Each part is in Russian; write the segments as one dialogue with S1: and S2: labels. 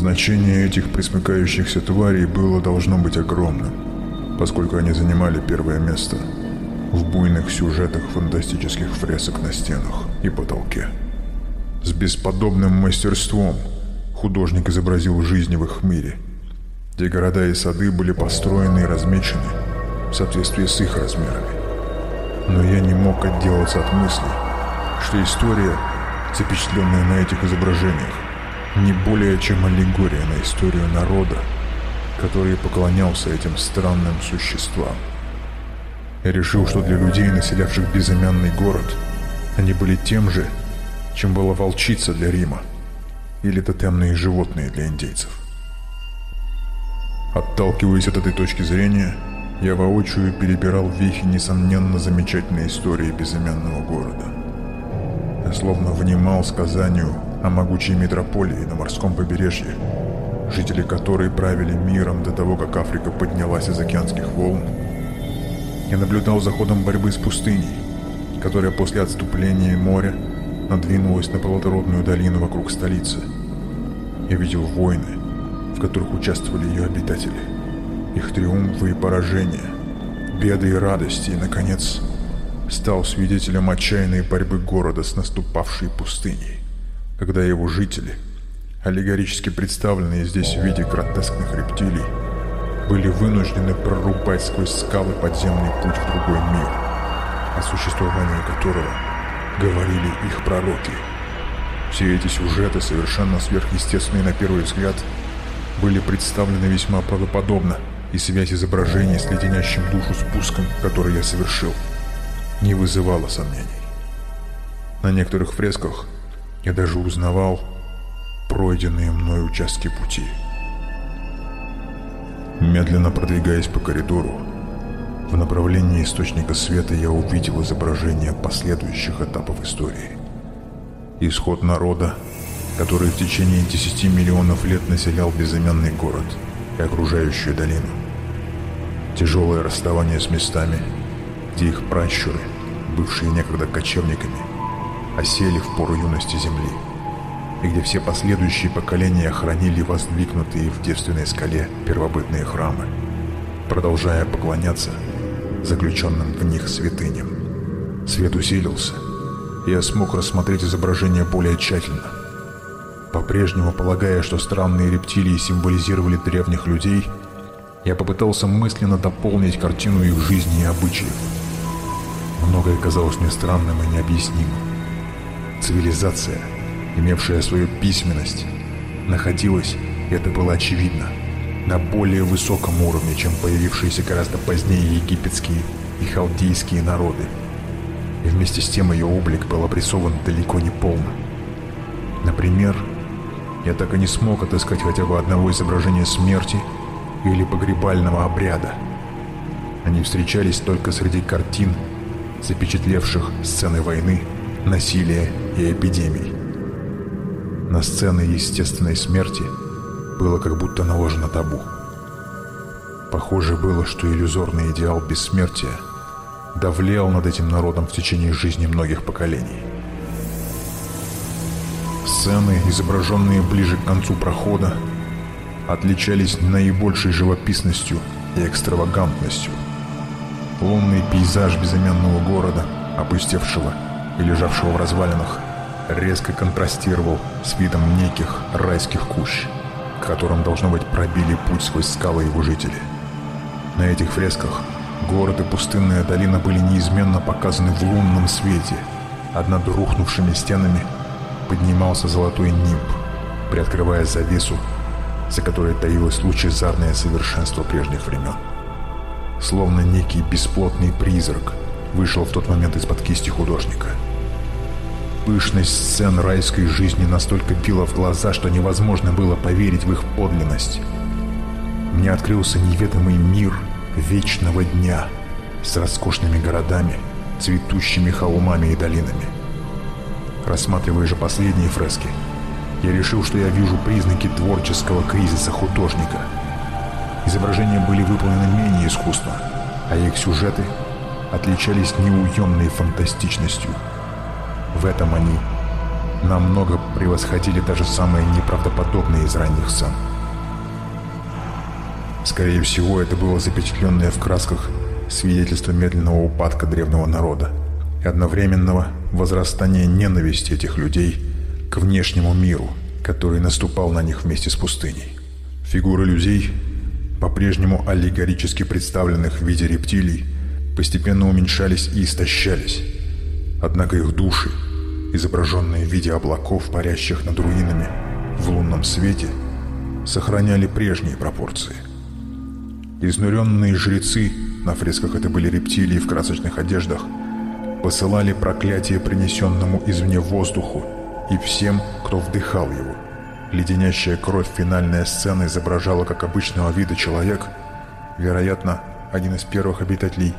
S1: Значение этих присмыкающихся тварей было должно быть огромным, поскольку они занимали первое место в буйных сюжетах фантастических фресок на стенах и потолке. С бесподобным мастерством художник изобразил жизнь в их мире, где города и сады были построены и размечены в соответствии с их размерами. Но я не мог отделаться от мысли, что история, запечатленная на этих изображениях, не более чем аллегория на историю народа, который поклонялся этим странным существам. Я решил, что для людей, населявших безымянный город, они были тем же, чем была волчица для Рима или тотемные животные для индейцев. Отталкиваясь от этой точки зрения, я воочию перебирал вехи несомненно замечательной истории безымянного города. Я словно внимал сказанию о могучей метрополии на морском побережье, жители которой правили миром до того, как Африка поднялась из океанских волн. Я наблюдал за ходом борьбы с пустыней, которая после отступления моря надвинулась на плодородную долину вокруг столицы. Я видел войны, в которых участвовали ее обитатели, их триумфы и поражения, беды и радости, и, наконец, стал свидетелем отчаянной борьбы города с наступавшей пустыней когда его жители, аллегорически представленные здесь в виде гротескных рептилий, были вынуждены прорубать сквозь скалы подземный путь в другой мир, о существовании которого говорили их пророки. Все эти сюжеты, совершенно сверхъестественные на первый взгляд, были представлены весьма правдоподобно, и связь изображения с леденящим душу спуском, который я совершил, не вызывала сомнений. На некоторых фресках я даже узнавал пройденные мной участки пути. Медленно продвигаясь по коридору, в направлении источника света я увидел изображение последующих этапов истории. Исход народа, который в течение 10 миллионов лет населял безымянный город и окружающую долину. Тяжелое расставание с местами, где их пращуры, бывшие некогда кочевниками, осели в пору юности Земли, и где все последующие поколения хранили воздвигнутые в девственной скале первобытные храмы, продолжая поклоняться заключенным в них святыням. Свет усилился, и я смог рассмотреть изображение более тщательно. По-прежнему полагая, что странные рептилии символизировали древних людей, я попытался мысленно дополнить картину их жизни и обычаев. Многое казалось мне странным и необъяснимым. Цивилизация, имевшая свою письменность, находилась, это было очевидно, на более высоком уровне, чем появившиеся гораздо позднее египетские и халдейские народы. И вместе с тем ее облик был обрисован далеко не полно. Например, я так и не смог отыскать хотя бы одного изображения смерти или погребального обряда. Они встречались только среди картин, запечатлевших сцены войны, насилия и эпидемий. На сцены естественной смерти было как будто наложено табу. Похоже было, что иллюзорный идеал бессмертия давлел над этим народом в течение жизни многих поколений. Сцены, изображенные ближе к концу прохода, отличались наибольшей живописностью и экстравагантностью. Лунный пейзаж безымянного города, опустевшего и лежавшего в развалинах, резко контрастировал с видом неких райских кущ, к которым, должно быть, пробили путь сквозь скалы его жители. На этих фресках город и пустынная долина были неизменно показаны в лунном свете, а над рухнувшими стенами поднимался золотой нимб, приоткрывая завесу, за которой таилось лучезарное совершенство прежних времен. Словно некий бесплотный призрак вышел в тот момент из-под кисти художника – Пышность сцен райской жизни настолько била в глаза, что невозможно было поверить в их подлинность. Мне открылся неведомый мир вечного дня с роскошными городами, цветущими холмами и долинами. Рассматривая же последние фрески, я решил, что я вижу признаки творческого кризиса художника. Изображения были выполнены менее искусно, а их сюжеты отличались неуемной фантастичностью – в этом они намного превосходили даже самые неправдоподобные из ранних сцен. Скорее всего, это было запечатленное в красках свидетельство медленного упадка древнего народа и одновременного возрастания ненависти этих людей к внешнему миру, который наступал на них вместе с пустыней. Фигуры людей, по-прежнему аллегорически представленных в виде рептилий, постепенно уменьшались и истощались. Однако их души, изображенные в виде облаков, парящих над руинами в лунном свете, сохраняли прежние пропорции. Изнуренные жрецы, на фресках это были рептилии в красочных одеждах, посылали проклятие принесенному извне воздуху и всем, кто вдыхал его. Леденящая кровь финальная сцена изображала как обычного вида человек, вероятно, один из первых обитателей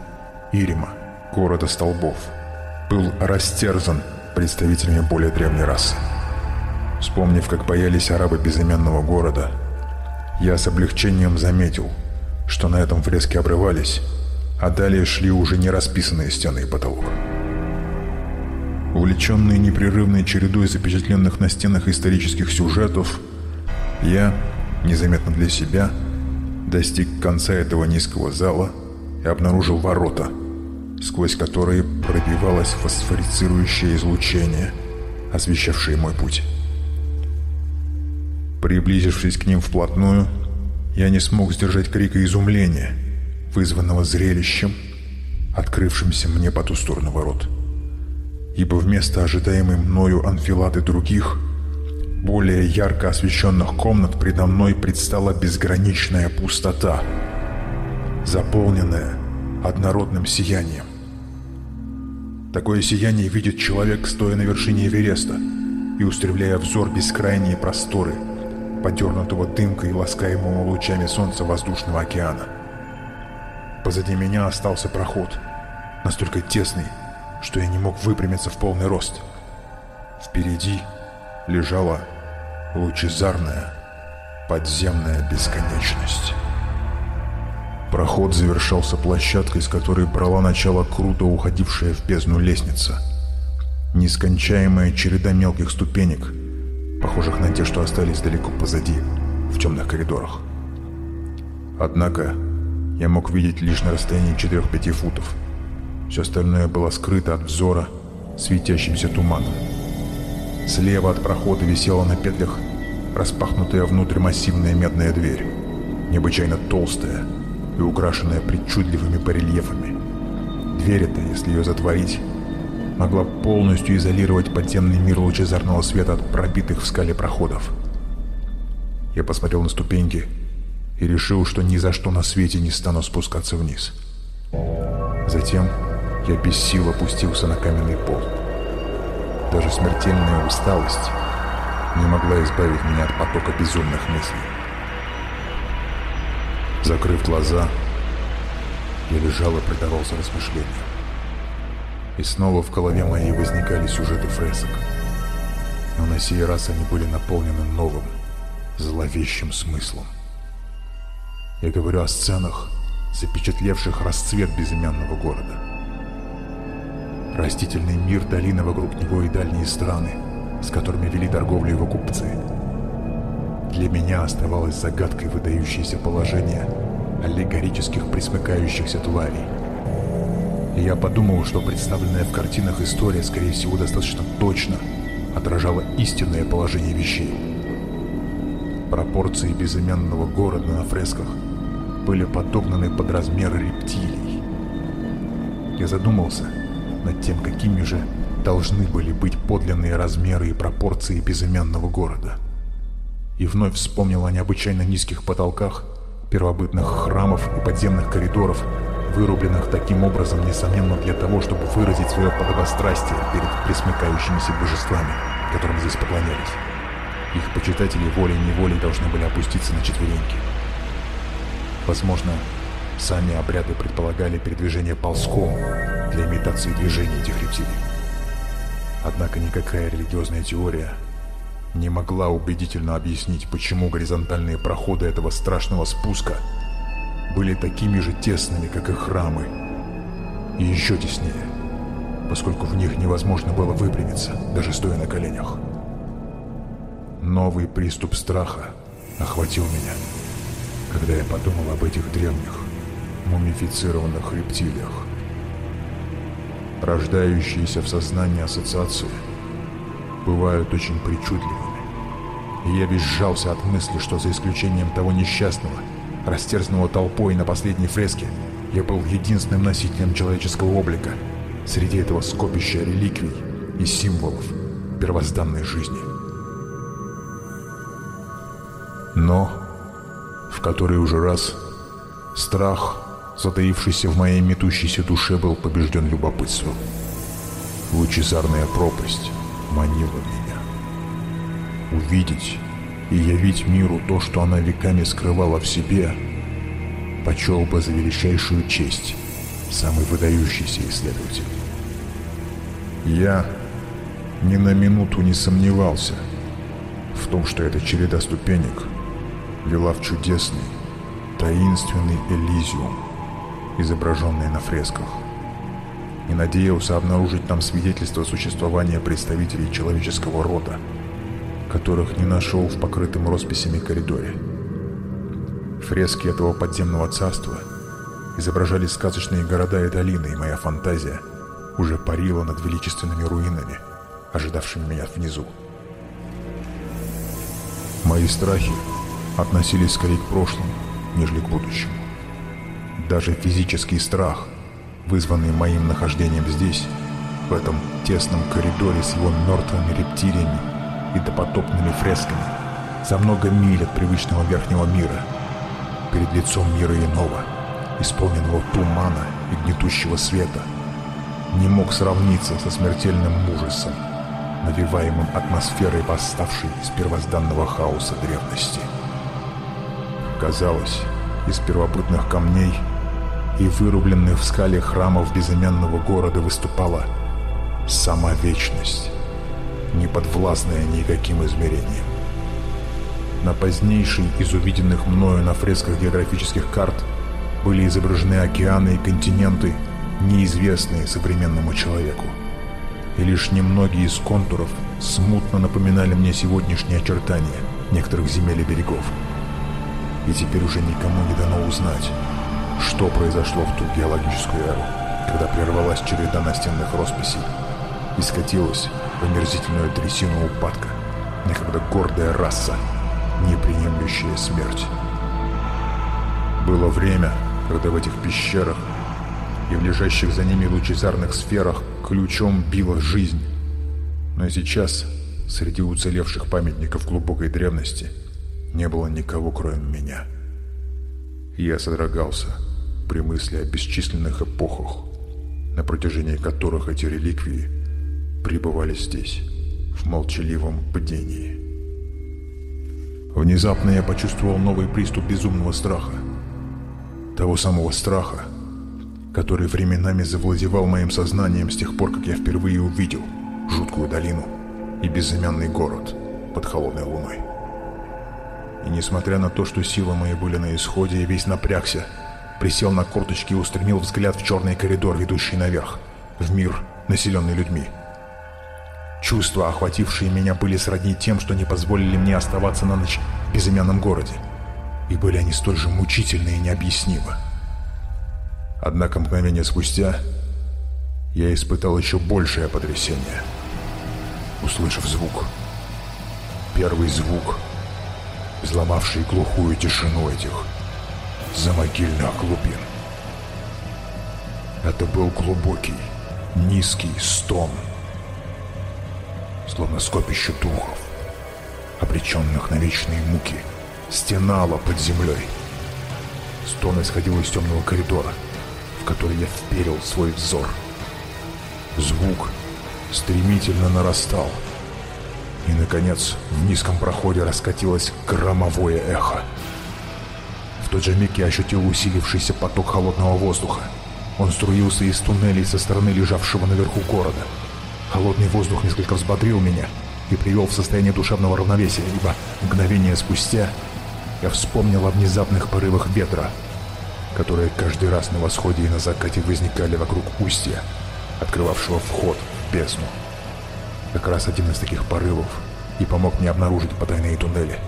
S1: Ирима, города столбов, был растерзан представителями более древней расы. Вспомнив, как боялись арабы безымянного города, я с облегчением заметил, что на этом фрески обрывались, а далее шли уже не расписанные стены и потолок. Увлеченный непрерывной чередой запечатленных на стенах исторических сюжетов, я, незаметно для себя, достиг конца этого низкого зала и обнаружил ворота, сквозь которые пробивалось фосфорицирующее излучение, освещавшее мой путь. Приблизившись к ним вплотную, я не смог сдержать крика изумления, вызванного зрелищем, открывшимся мне по ту сторону ворот. Ибо вместо ожидаемой мною анфилады других, более ярко освещенных комнат предо мной предстала безграничная пустота, заполненная однородным сиянием. Такое сияние видит человек, стоя на вершине Эвереста и устремляя взор бескрайние просторы, подернутого дымкой и ласкаемого лучами солнца воздушного океана. Позади меня остался проход, настолько тесный, что я не мог выпрямиться в полный рост. Впереди лежала лучезарная подземная бесконечность. Проход завершался площадкой, с которой брала начало круто уходившая в бездну лестница. Нескончаемая череда мелких ступенек, похожих на те, что остались далеко позади, в темных коридорах. Однако я мог видеть лишь на расстоянии 4-5 футов. Все остальное было скрыто от взора светящимся туманом. Слева от прохода висела на петлях распахнутая внутрь массивная медная дверь, необычайно толстая, и украшенная причудливыми барельефами. Дверь эта, если ее затворить, могла полностью изолировать подземный мир лучезарного света от пробитых в скале проходов. Я посмотрел на ступеньки и решил, что ни за что на свете не стану спускаться вниз. Затем я без сил опустился на каменный пол. Даже смертельная усталость не могла избавить меня от потока безумных мыслей. Закрыв глаза, я лежал и предавался размышлениям. И снова в голове моей возникали сюжеты фресок. Но на сей раз они были наполнены новым, зловещим смыслом. Я говорю о сценах, запечатлевших расцвет безымянного города. Растительный мир долины вокруг него и дальние страны, с которыми вели торговлю его купцы – для меня оставалось загадкой выдающееся положение аллегорических присмыкающихся тварей. И я подумал, что представленная в картинах история, скорее всего, достаточно точно отражала истинное положение вещей. Пропорции безымянного города на фресках были подогнаны под размеры рептилий. Я задумался над тем, какими же должны были быть подлинные размеры и пропорции безымянного города – и вновь вспомнил о необычайно низких потолках, первобытных храмов и подземных коридоров, вырубленных таким образом, несомненно, для того, чтобы выразить свое подобострастие перед присмыкающимися божествами, которым здесь поклонялись. Их почитатели волей-неволей должны были опуститься на четвереньки. Возможно, сами обряды предполагали передвижение ползком для имитации движения этих рептилий. Однако никакая религиозная теория не могла убедительно объяснить, почему горизонтальные проходы этого страшного спуска были такими же тесными, как и храмы, и еще теснее, поскольку в них невозможно было выпрямиться, даже стоя на коленях. новый приступ страха охватил меня, когда я подумал об этих древних, мумифицированных рептилиях. Рождающиеся в сознании ассоциации бывают очень причудливыми, я весь сжался от мысли, что за исключением того несчастного, растерзанного толпой на последней фреске, я был единственным носителем человеческого облика среди этого скопища реликвий и символов первозданной жизни. Но в который уже раз страх, затаившийся в моей метущейся душе, был побежден любопытством. Лучезарная пропасть манила меня. Увидеть и явить миру то, что она веками скрывала в себе, почел бы за величайшую честь самый выдающийся исследователь. Я ни на минуту не сомневался в том, что эта череда ступенек вела в чудесный, таинственный Элизиум, изображенный на фресках, и надеялся обнаружить там свидетельство существования представителей человеческого рода, которых не нашел в покрытом росписями коридоре. Фрески этого подземного царства изображали сказочные города и долины, и моя фантазия уже парила над величественными руинами, ожидавшими меня внизу. Мои страхи относились скорее к прошлому, нежели к будущему. Даже физический страх, вызванный моим нахождением здесь, в этом тесном коридоре с его мертвыми рептилиями и допотопными фресками, за много миль от привычного верхнего мира, перед лицом мира иного, исполненного тумана и гнетущего света, не мог сравниться со смертельным ужасом, навиваемым атмосферой восставшей из первозданного хаоса древности. Казалось, из первобытных камней и вырубленных в скале храмов безымянного города выступала сама вечность, не подвластная никаким измерениям. На позднейшей из увиденных мною на фресках географических карт были изображены океаны и континенты, неизвестные современному человеку. И лишь немногие из контуров смутно напоминали мне сегодняшние очертания некоторых земель и берегов и теперь уже никому не дано узнать, что произошло в ту геологическую эру, когда прервалась череда настенных росписей и скатилась в омерзительную трясину упадка, некогда гордая раса, не приемлющая смерть. Было время, когда в этих пещерах и в лежащих за ними лучезарных сферах ключом била жизнь. Но сейчас, среди уцелевших памятников глубокой древности, не было никого, кроме меня. Я содрогался при мысли о бесчисленных эпохах, на протяжении которых эти реликвии пребывали здесь, в молчаливом падении. Внезапно я почувствовал новый приступ безумного страха. Того самого страха, который временами завладевал моим сознанием с тех пор, как я впервые увидел жуткую долину и безымянный город под холодной луной. И несмотря на то, что силы мои были на исходе, я весь напрягся, присел на корточки и устремил взгляд в черный коридор, ведущий наверх, в мир, населенный людьми. Чувства, охватившие меня, были сродни тем, что не позволили мне оставаться на ночь в безымянном городе. И были они столь же мучительны и необъяснимы. Однако мгновение спустя я испытал еще большее потрясение, услышав звук. Первый звук — взломавший глухую тишину этих замогильных глубин. Это был глубокий, низкий стон, словно скопище духов, обреченных на вечные муки, стенало под землей. Стон исходил из темного коридора, в который я вперил свой взор. Звук стремительно нарастал — и, наконец, в низком проходе раскатилось громовое эхо. В тот же миг я ощутил усилившийся поток холодного воздуха. Он струился из туннелей со стороны лежавшего наверху города. Холодный воздух несколько взбодрил меня и привел в состояние душевного равновесия, ибо мгновение спустя я вспомнил о внезапных порывах ветра, которые каждый раз на восходе и на закате возникали вокруг устья, открывавшего вход в бездну. Как раз один из таких порывов и помог мне обнаружить потайные туннели.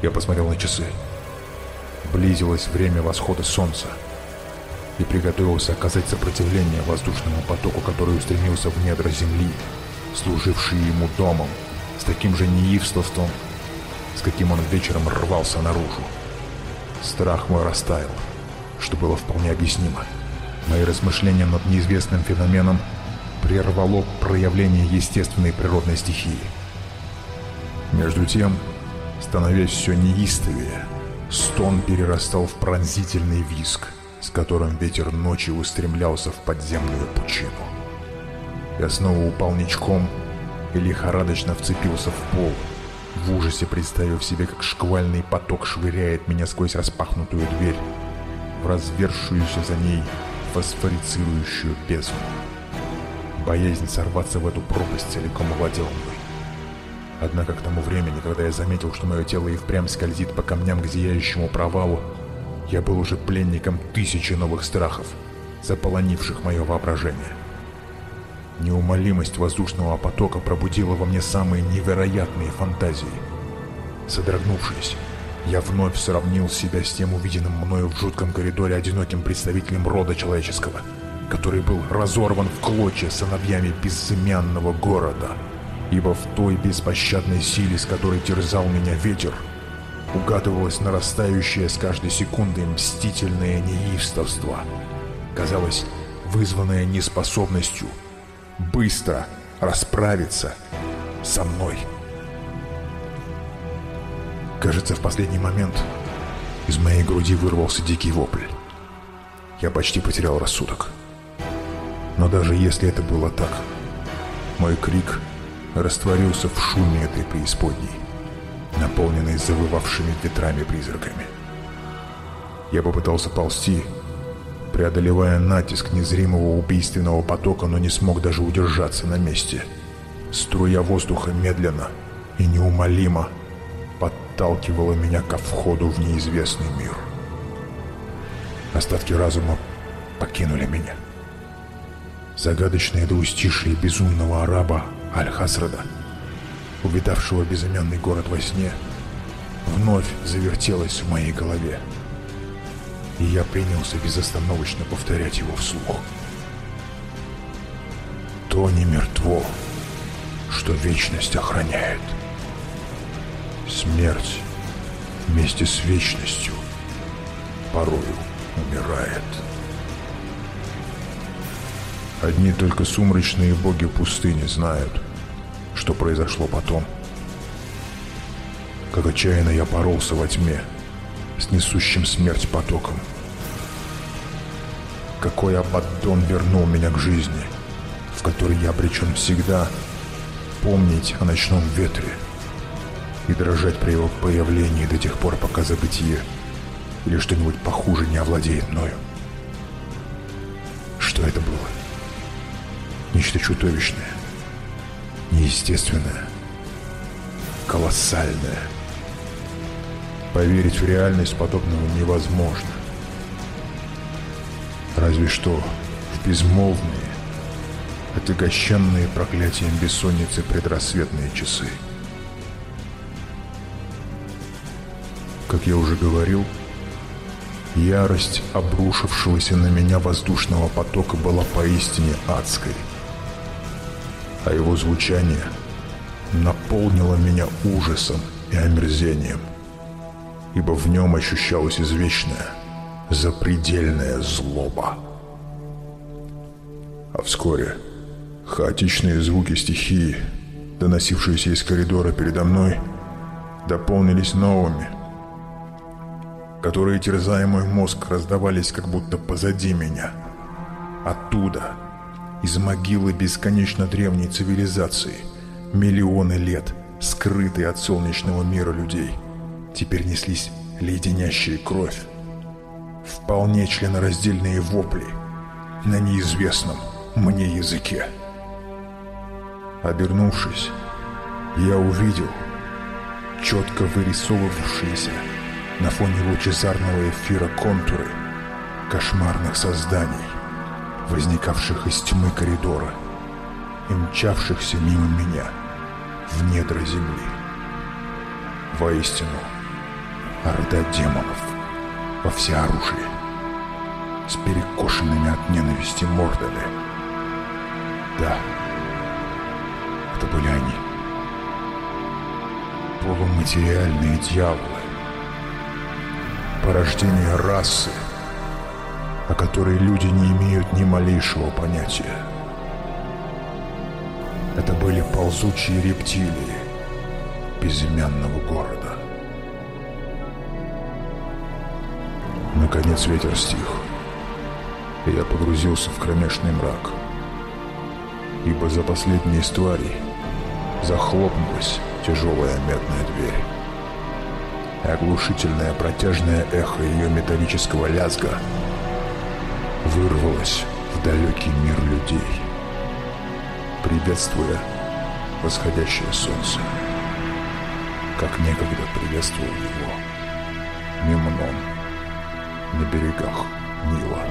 S1: Я посмотрел на часы. Близилось время восхода солнца и приготовился оказать сопротивление воздушному потоку, который устремился в недра земли, служивший ему домом, с таким же неивством, с каким он вечером рвался наружу. Страх мой растаял, что было вполне объяснимо. Мои размышления над неизвестным феноменом прервало проявление естественной природной стихии. Между тем, становясь все неистовее, стон перерастал в пронзительный визг, с которым ветер ночи устремлялся в подземную пучину. Я снова упал ничком и лихорадочно вцепился в пол, в ужасе представив себе, как шквальный поток швыряет меня сквозь распахнутую дверь в развершуюся за ней фосфорицирующую бездну. Боязнь сорваться в эту пропасть целиком овладела мной. Однако к тому времени, когда я заметил, что мое тело и впрямь скользит по камням к зияющему провалу, я был уже пленником тысячи новых страхов, заполонивших мое воображение. Неумолимость воздушного потока пробудила во мне самые невероятные фантазии. Содрогнувшись, я вновь сравнил себя с тем увиденным мною в жутком коридоре одиноким представителем рода человеческого, который был разорван в клочья сыновьями безымянного города. Ибо в той беспощадной силе, с которой терзал меня ветер, угадывалось нарастающее с каждой секундой мстительное неистовство. Казалось, вызванное неспособностью – быстро расправиться со мной. Кажется, в последний момент из моей груди вырвался дикий вопль. Я почти потерял рассудок. Но даже если это было так, мой крик растворился в шуме этой преисподней, наполненной завывавшими ветрами-призраками. Я попытался ползти, преодолевая натиск незримого убийственного потока, но не смог даже удержаться на месте. Струя воздуха медленно и неумолимо подталкивала меня ко входу в неизвестный мир. Остатки разума покинули меня. Загадочное двустишие безумного араба Аль-Хасрада, увидавшего безымянный город во сне, вновь завертелось в моей голове и я принялся безостановочно повторять его вслух. То не мертво, что вечность охраняет. Смерть вместе с вечностью порою умирает. Одни только сумрачные боги пустыни знают, что произошло потом. Как отчаянно я боролся во тьме — с несущим смерть потоком. Какой Абаддон вернул меня к жизни, в которой я обречен всегда помнить о ночном ветре и дрожать при его появлении до тех пор, пока забытие или что-нибудь похуже не овладеет мною. Что это было? Нечто чудовищное, неестественное, колоссальное — Поверить в реальность подобного невозможно. Разве что в безмолвные, отягощенные проклятием бессонницы предрассветные часы. Как я уже говорил, ярость обрушившегося на меня воздушного потока была поистине адской, а его звучание наполнило меня ужасом и омерзением – ибо в нем ощущалась извечная, запредельная злоба. А вскоре хаотичные звуки стихии, доносившиеся из коридора передо мной, дополнились новыми, которые, терзая мой мозг, раздавались как будто позади меня. Оттуда, из могилы бесконечно древней цивилизации, миллионы лет, скрытые от солнечного мира людей – теперь неслись леденящие кровь. Вполне членораздельные вопли на неизвестном мне языке. Обернувшись, я увидел четко вырисовывавшиеся на фоне лучезарного эфира контуры кошмарных созданий, возникавших из тьмы коридора и мчавшихся мимо меня, в недра земли. Воистину, орда демонов во всеоружии, с перекошенными от ненависти мордами. Да, это были они. Полуматериальные дьяволы. Порождение расы, о которой люди не имеют ни малейшего понятия. Это были ползучие рептилии безымянного города. Наконец ветер стих, и я погрузился в кромешный мрак, ибо за последней из тварей захлопнулась тяжелая медная дверь. Оглушительное протяжное эхо ее металлического лязга вырвалось в далекий мир людей, приветствуя восходящее солнце, как некогда приветствовал его Мемнон на берегах Нила.